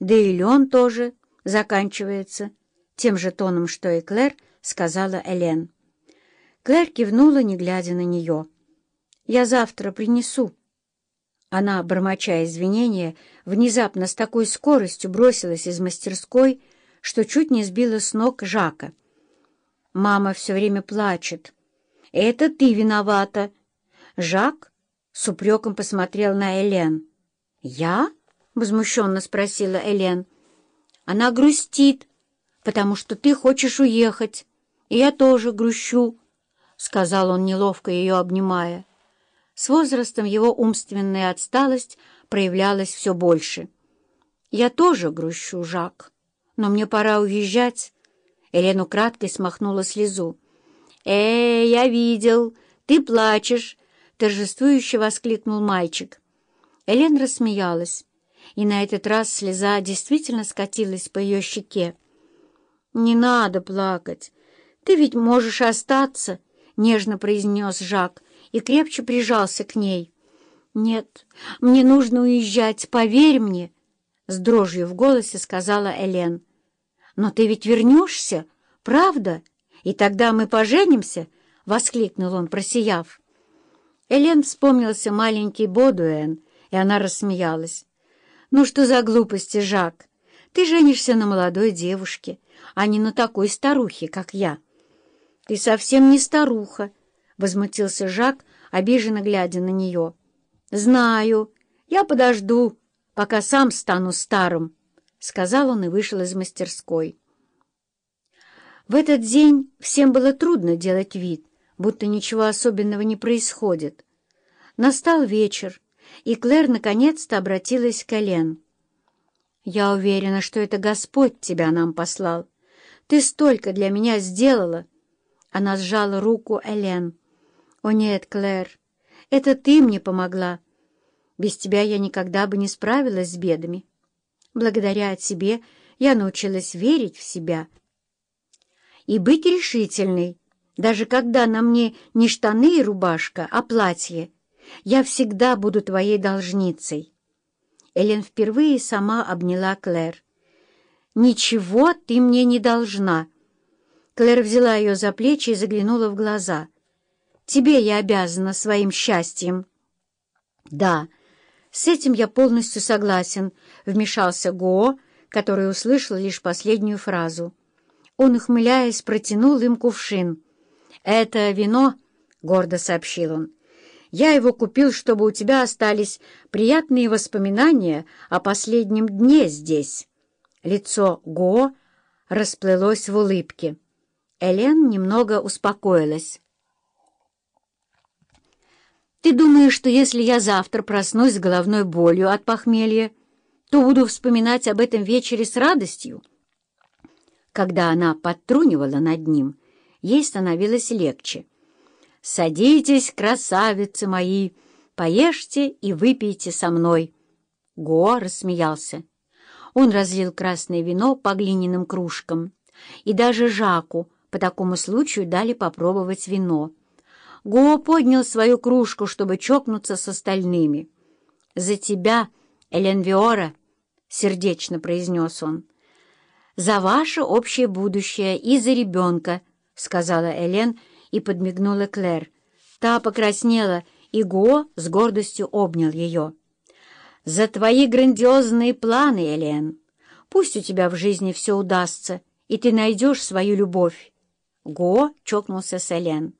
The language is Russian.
Да и лен тоже заканчивается, тем же тоном, что и Клэр, сказала Элен. Клэр кивнула, не глядя на нее. «Я завтра принесу». Она, бормоча извинения, внезапно с такой скоростью бросилась из мастерской, что чуть не сбила с ног Жака. «Мама все время плачет. Это ты виновата». Жак с упреком посмотрел на Элен. «Я?» — возмущенно спросила Элен. «Она грустит, потому что ты хочешь уехать, и я тоже грущу», — сказал он, неловко ее обнимая. С возрастом его умственная отсталость проявлялась все больше. «Я тоже грущу, Жак, но мне пора уезжать». Элен украдкой смахнула слезу. «Э, я видел, ты плачешь!» — торжествующе воскликнул мальчик. Элен рассмеялась, и на этот раз слеза действительно скатилась по ее щеке. «Не надо плакать. Ты ведь можешь остаться», — нежно произнес Жак, и крепче прижался к ней. «Нет, мне нужно уезжать, поверь мне!» С дрожью в голосе сказала Элен. «Но ты ведь вернешься, правда? И тогда мы поженимся?» — воскликнул он, просияв. Элен вспомнился маленький Бодуэн, и она рассмеялась. «Ну что за глупости, Жак? Ты женишься на молодой девушке, а не на такой старухе, как я». «Ты совсем не старуха», — возмутился Жак, обиженно глядя на нее. «Знаю. Я подожду, пока сам стану старым», — сказал он и вышел из мастерской. В этот день всем было трудно делать вид, будто ничего особенного не происходит. Настал вечер, и Клэр наконец-то обратилась к Элен. «Я уверена, что это Господь тебя нам послал. Ты столько для меня сделала!» Она сжала руку Элен. «О нет, Клэр, это ты мне помогла. Без тебя я никогда бы не справилась с бедами. Благодаря тебе я научилась верить в себя и быть решительной, даже когда на мне не штаны и рубашка, а платье. Я всегда буду твоей должницей». Элен впервые сама обняла Клэр. «Ничего ты мне не должна». Клэр взяла ее за плечи и заглянула в глаза — Тебе я обязана своим счастьем». «Да, с этим я полностью согласен», — вмешался Го, который услышал лишь последнюю фразу. Он, ухмыляясь, протянул им кувшин. «Это вино», — гордо сообщил он. «Я его купил, чтобы у тебя остались приятные воспоминания о последнем дне здесь». Лицо Го расплылось в улыбке. Элен немного успокоилась. Ты думаешь, что если я завтра проснусь с головной болью от похмелья, то буду вспоминать об этом вечере с радостью?» Когда она подтрунивала над ним, ей становилось легче. «Садитесь, красавицы мои, поешьте и выпейте со мной». Го рассмеялся. Он разлил красное вино по глиняным кружкам, и даже Жаку по такому случаю дали попробовать вино. Го поднял свою кружку, чтобы чокнуться с остальными. «За тебя, Элен Виора!» — сердечно произнес он. «За ваше общее будущее и за ребенка!» — сказала Элен и подмигнула Клэр. Та покраснела, и Го с гордостью обнял ее. «За твои грандиозные планы, Элен! Пусть у тебя в жизни все удастся, и ты найдешь свою любовь!» Го чокнулся с Элен.